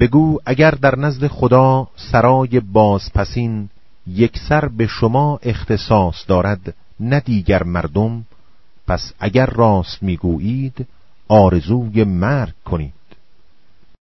بگو اگر در نزد خدا سرای بازپسین یک سر به شما اختصاص دارد نه دیگر مردم پس اگر راست می‌گویید آرزوی مرگ کنید.